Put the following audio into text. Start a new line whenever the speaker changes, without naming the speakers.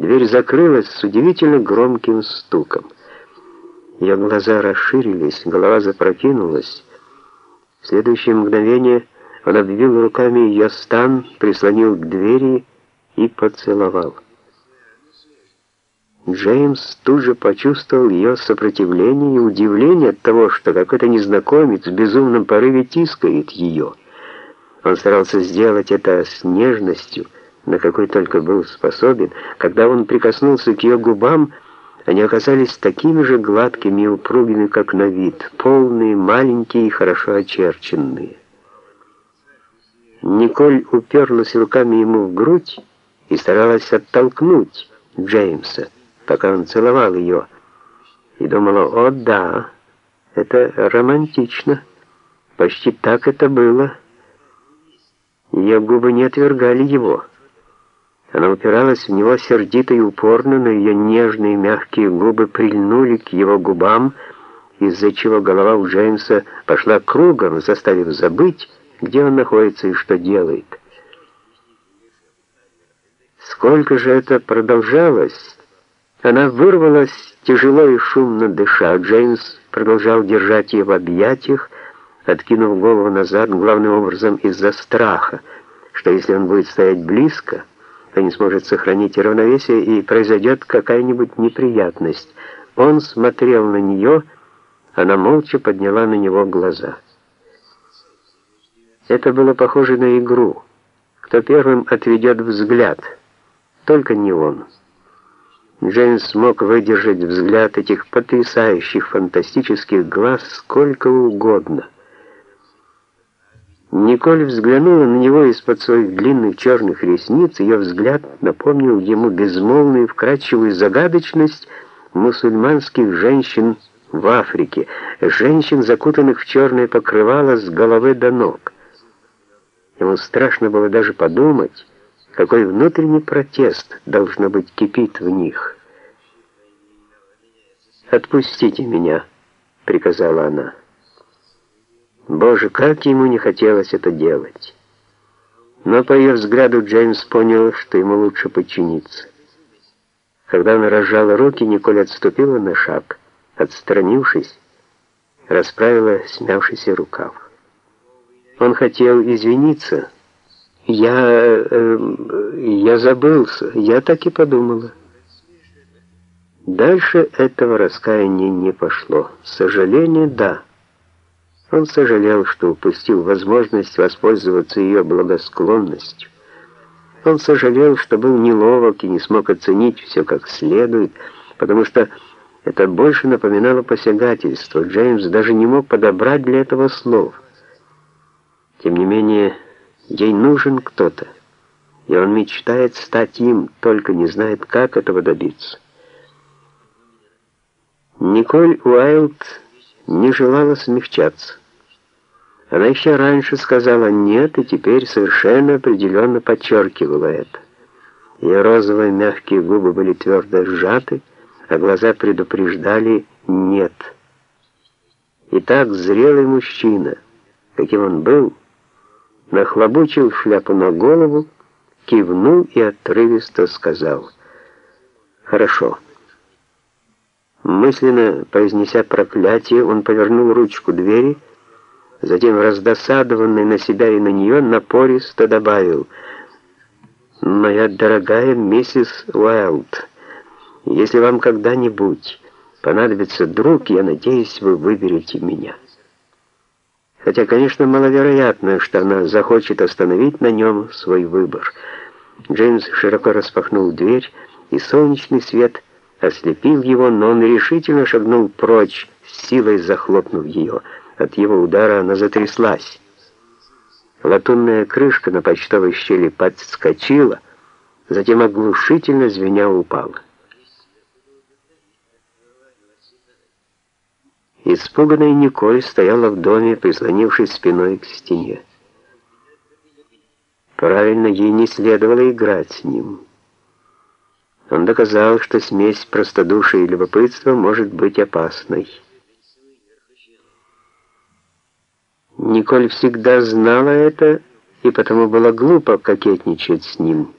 Дверь закрылась с удивительно громким стуком. Ее глаза расширились, голова запрокинулась. В следующее мгновение он обвил руками ее стан, прислонил к двери и поцеловал. Джеймс тут же почувствовал ее сопротивление и удивление от того, что какой-то незнакомец в безумном порыве тискает ее. Он старался сделать это с нежностью, на какой только был способен. Когда он прикоснулся к ее губам, они оказались такими же гладкими и упругими, как на вид, полные, маленькие и хорошо очерченные. Николь уперлась руками ему в грудь и старалась оттолкнуть Джеймса, пока он целовал ее, и думала, о да, это романтично, почти так это было. Ее губы не отвергали его. Она упиралась в него сердито и упорно, но ее нежные мягкие губы прильнули к его губам, из-за чего голова у Джеймса пошла кругом, заставив забыть, где он находится и что делает. Сколько же это продолжалось? Она вырвалась, тяжело и шумно дыша. Джеймс продолжал держать ее в объятиях, откинув голову назад, главным образом из-за страха, что если он будет стоять близко, то не сможет сохранить равновесие и произойдет какая-нибудь неприятность. Он смотрел на нее, она молча подняла на него глаза. Это было похоже на игру. Кто первым отведет взгляд, только не он. Джеймс смог выдержать взгляд этих потрясающих фантастических глаз сколько угодно — Николь взглянула на него из-под своих длинных черных ресниц, ее взгляд напомнил ему безмолвную вкрадчивую загадочность мусульманских женщин в Африке, женщин, закутанных в черное покрывало с головы до ног. Ему страшно было даже подумать, какой внутренний протест, должно быть, кипит в них. «Отпустите меня», — приказала она. Боже, как ему не хотелось это делать. Но по ее взгляду Джеймс понял, что ему лучше подчиниться. Когда она разжала руки, Николь отступила на шаг, отстранившись, расправила смявшийся рукав. Он хотел извиниться. «Я... Э, я забылся, я так и подумала». Дальше этого раскаяния не пошло. Сожаление — да. Он сожалел, что упустил возможность воспользоваться ее благосклонностью. Он сожалел, что был неловок и не смог оценить все как следует, потому что это больше напоминало посягательство. Джеймс даже не мог подобрать для этого слов. Тем не менее, ей нужен кто-то, и он мечтает стать им, только не знает, как этого добиться. Николь Уайлд не желала смягчаться. Она еще раньше сказала «нет» и теперь совершенно определенно подчеркивала это. Ее розовые мягкие губы были твердо сжаты, а глаза предупреждали «нет». Итак, зрелый мужчина, каким он был, нахлобучил шляпу на голову, кивнул и отрывисто сказал «Хорошо». Мысленно произнеся проклятие, он повернул ручку двери, Затем, раздосадованный на себя и на нее, напористо добавил, «Моя дорогая миссис Уайлд, если вам когда-нибудь понадобится друг, я надеюсь, вы выберете меня». Хотя, конечно, маловероятно, что она захочет остановить на нем свой выбор. Джеймс широко распахнул дверь, и солнечный свет ослепил его, но он решительно шагнул прочь, силой захлопнув ее. От его удара она затряслась. Латунная крышка на почтовой щели подскочила, затем оглушительно звеня упала. Испуганная Николь стояла в доме, прислонившись спиной к стене. Правильно, ей не следовало играть с ним. Он доказал, что смесь простодушия и любопытства может быть опасной. Николь всегда знала это, и потому было глупо кокетничать с ним.